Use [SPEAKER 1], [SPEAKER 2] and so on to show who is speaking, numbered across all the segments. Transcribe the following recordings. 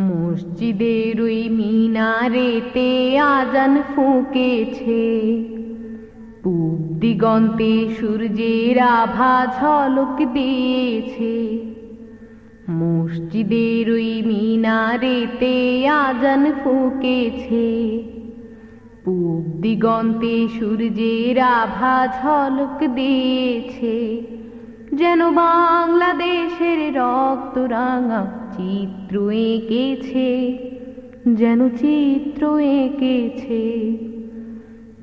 [SPEAKER 1] মসজিদের ওই মিনারেতে আজান ফুঁকেছে। পূব দিগন্তে সূর্যের আভা ঝলক দিয়েছে। মসজিদের ওই মিনারেতে আজান ফুঁকেছে। পূব দিগন্তে সূর্যের আভা ঝলক দিয়েছে। যেন বাংলাদেশের রক্ত রাঙা চিত্র এঁকেছে, যেন চিত্র এঁকেছে।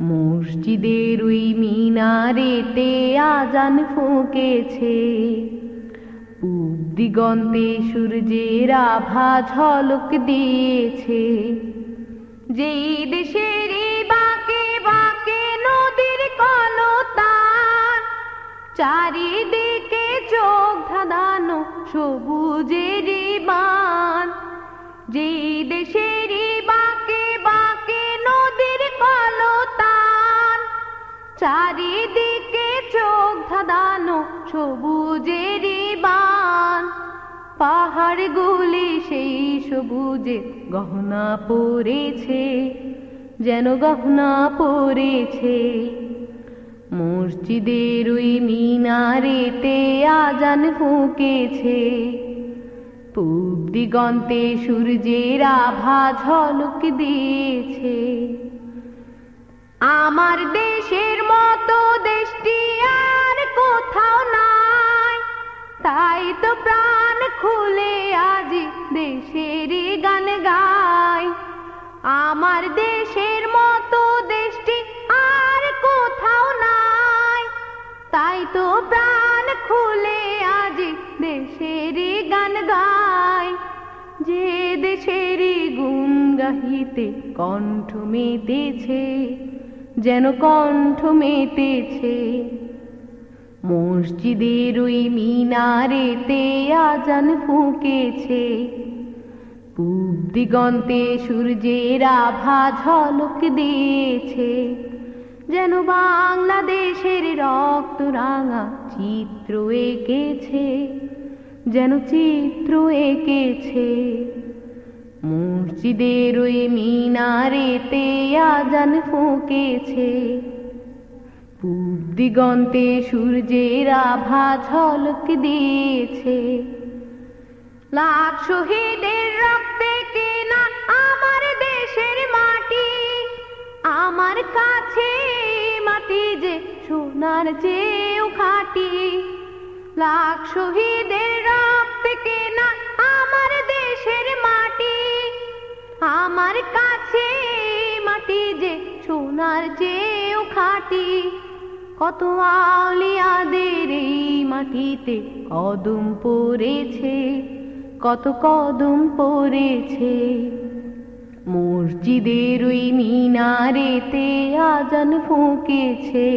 [SPEAKER 1] মসজিদের ওই মিনারেতে আজান ফুঁকেছে। দিগন্তে সূর্যের আভা ঝলক দিয়েছে। যেই দেশের বাঁকে বাঁকে নদীর কলতা, চারিদিকে চোখ ধাঁধানো সবুজের বান। যেই দেশের বাঁকে বাঁকে নদীর কলতান, চারিদিকে চোখ ধাঁধানো সবুজের বান। পাহাড়গুলি সেই সবুজে গহনা পড়েছে যেন গহনা পড়েছে মসজিদের ওই মিনারেতে আজান ফুঁকেছে। পূব দিগন্তে সূর্যের আভা ঝলক দিয়েছে। আমার দেশের মতো দেশটি আর কোথাও নাই। তাই তো প্রাণ খুলে আজ দেশের গান গাই। আমার দেশের যে দেশের গুণ গাহিতে কণ্ঠ মেতেছে, যেন কণ্ঠ মেতেছে। মসজিদের ওই মিনারেতে আজান ফুঁকেছে, পূব দিগন্তে সূর্যের আভা ঝলক দিয়েছে, যেন বাংলাদেশের রক্ত রাঙা চিত্র এঁকেছে। যেন চিত্র এঁকেছে। মসজিদের ওই মিনারেতে আজান ফুঁকেছে। পূব দিগন্তে সূর্যের আভা ঝলক দিয়েছে। লাখ শহীদের রক্তে কেনা আমার দেশের মাটি। আমার কাছে মাটি যে সোনার চেয়েও খাটি। লাখ শহীদের রক্তে কেনা আমার দেশের মাটি। আমার কাছে মাটি যে সোনার চেয়েও খাটি। কত আলিয়াদের এই মাটিতে কদম পড়েছে, কত কদম পড়েছে। মসজিদের ওই মিনারেতে আজান ফুঁকেছে।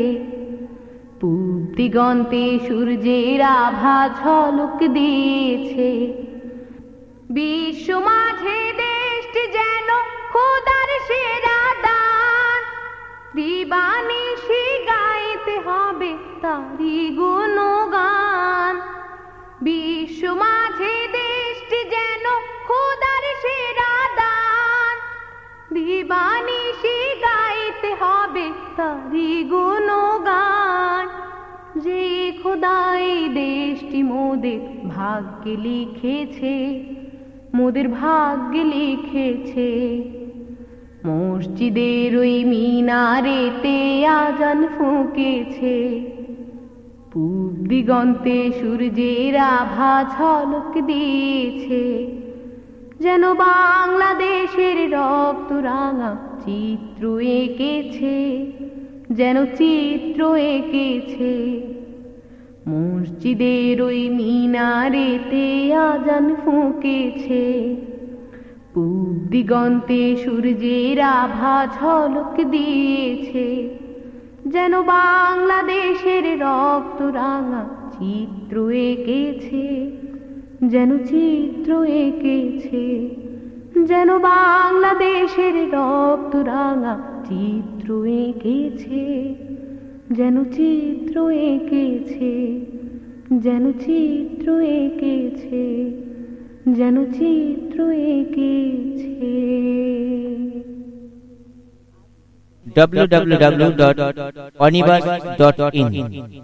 [SPEAKER 1] পূব দিগন্তে সূর্যের আভা ঝলক দিয়েছে। বিশ্ব মাঝে দেশটি যেন খোদার সেরা দান। দিবানিশি গাইতে হবে তারি গুণগান। বিশ্ব মাঝে দেশটি যেন খোদার সেরা দান। দিবানিশি গাইতে হবে তারি গুণগান। যে খোদাই দেশটি মোদের ভাগ্যে লিখেছে, মোদের ভাগ্যে লিখেছে। মসজিদের ওই মিনারেতে আজান ফুঁকেছে। পূব দিগন্তে সূর্যের আভা ঝলক দিয়েছে। যেন বাংলাদেশের রক্ত রাঙা চিত্র এঁকেছে, যেন চিত্র এঁকেছে। মসজিদের ওই মিনারেতে আজান ফুঁকেছে। পূব দিগন্তে সূর্যের আভা ঝলক দিয়েছে। যেন বাংলাদেশের রক্ত রাঙা চিত্র এঁকেছে। যেন চিত্র এঁকেছে, যেন বাংলাদেশের রক্ত রাঙা চিত্র এঁকেছে, যেন চিত্র এঁকেছে, যেন চিত্র এঁকেছে, যেন চিত্র এঁকেছে।
[SPEAKER 2] www.onibus.in